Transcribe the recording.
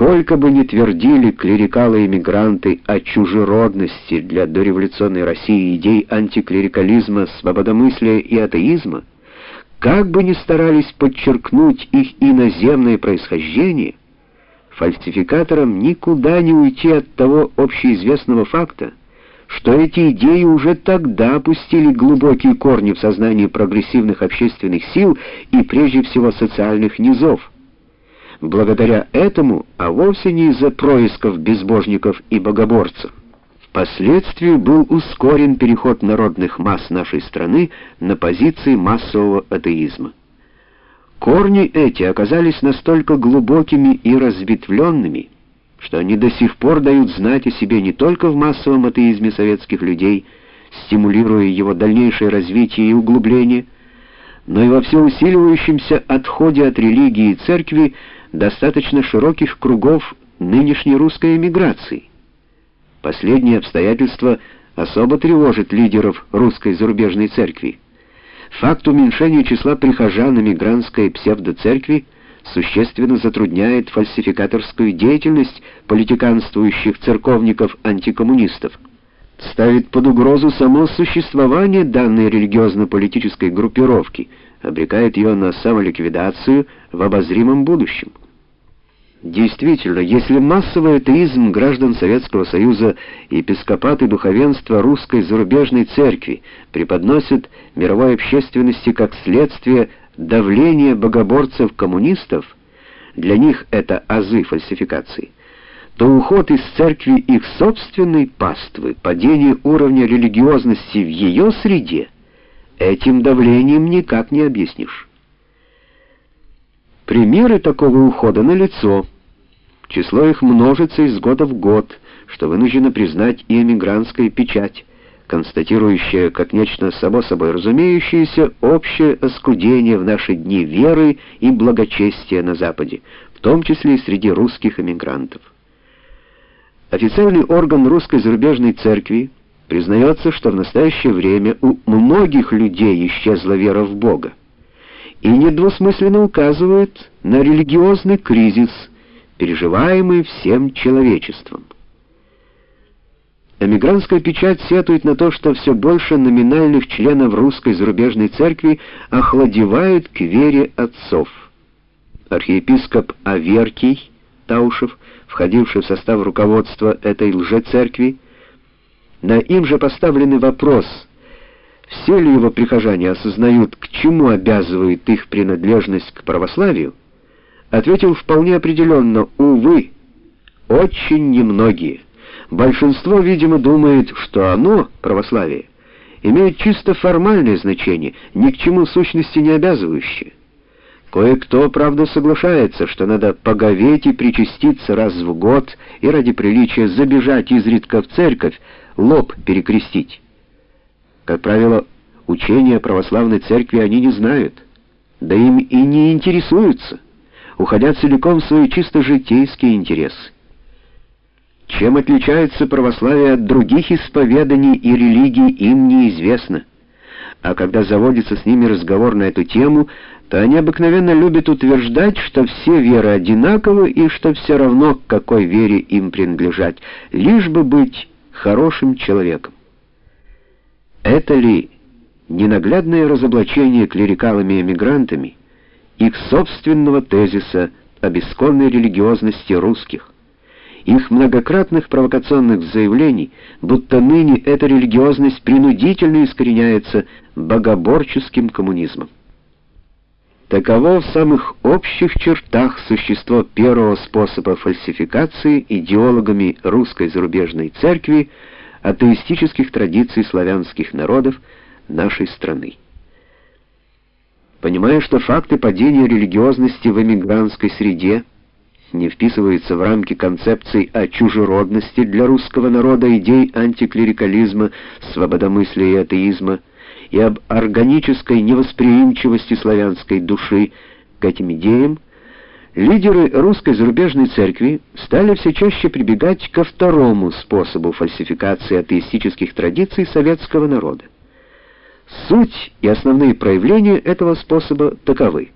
Сколько бы ни твердили клерикалы-эмигранты о чужеродности для дореволюционной России идей антиклерикализма, свободомыслия и атеизма, как бы ни старались подчеркнуть их иноземное происхождение, фальсификаторам никуда не уйти от того общеизвестного факта, что эти идеи уже тогда пустили глубокие корни в сознании прогрессивных общественных сил и прежде всего социальных низов. Благодаря этому, а вовсе не из-за происков безбожников и богоборцев, впоследствии был ускорен переход народных масс нашей страны на позиции массового атеизма. Корни эти оказались настолько глубокими и разветвленными, что они до сих пор дают знать о себе не только в массовом атеизме советских людей, стимулируя его дальнейшее развитие и углубление, но и во всеусиливающемся отходе от религии и церкви достаточно широких кругов нынешней русской эмиграции. Последнее обстоятельство особо тревожит лидеров русской зарубежной церкви. Факт уменьшения числа прихожан эмигрантской псевдоцеркви – существенно затрудняет фальсификаторскую деятельность политиканствующих церковников-антикоммунистов, ставит под угрозу само существование данной религиозно-политической группировки, обрекает ее на самоликвидацию в обозримом будущем. Действительно, если массовый атеизм граждан Советского Союза и епископат и духовенство русской зарубежной церкви преподносят мировой общественности как следствие давление богоборцев-коммунистов, для них это азы фальсификации, то уход из церкви их собственной паствы, падение уровня религиозности в ее среде, этим давлением никак не объяснишь. Примеры такого ухода налицо. Число их множится из года в год, что вынуждено признать и эмигрантская печать констатирующее как нечто само собой разумеющееся общее оскудение в наши дни веры и благочестия на Западе, в том числе и среди русских эмигрантов. Официальный орган русской зарубежной церкви признается, что в настоящее время у многих людей исчезла вера в Бога, и недвусмысленно указывает на религиозный кризис, переживаемый всем человечеством. Эмигрантская печать сетует на то, что все больше номинальных членов русской зарубежной церкви охладевает к вере отцов. Архиепископ Аверкий Таушев, входивший в состав руководства этой лжецеркви, на им же поставленный вопрос, все ли его прихожане осознают, к чему обязывает их принадлежность к православию, ответил вполне определенно, увы, очень немногие. Большинство, видимо, думает, что оно, православие, имеет чисто формальное значение, ни к чему сущности не обязывающее. Кое-кто, правда, соглашается, что надо поговеть и причаститься раз в год и ради приличия забежать изредка в церковь, лоб перекрестить. Как правило, учения православной церкви они не знают, да им и не интересуются, уходя целиком в свои чисто житейские интересы. Чем отличается православие от других исповеданий и религий, им неизвестно. А когда заводится с ними разговор на эту тему, то они обыкновенно любят утверждать, что все веры одинаковы и что все равно, к какой вере им принадлежать, лишь бы быть хорошим человеком. Это ли ненаглядное разоблачение клерикалами-эмигрантами их собственного тезиса об исконной религиозности русских? Их многократных провокационных заявлений, будто ныне эта религиозность принудительно искореняется богоборческим коммунизмом. Таково в самых общих чертах существо первого способа фальсификации идеологами русской зарубежной церкви атеистических традиций славянских народов нашей страны. Понимая, что факты падения религиозности в эмигрантской среде – не вписывается в рамки концепций о чужеродности для русского народа идей антиклерикализма, свободомыслия и атеизма, и об органической невосприимчивости славянской души к этим идеям, лидеры русской зарубежной церкви стали все чаще прибегать ко второму способу фальсификации атеистических традиций советского народа. Суть и основные проявления этого способа таковы.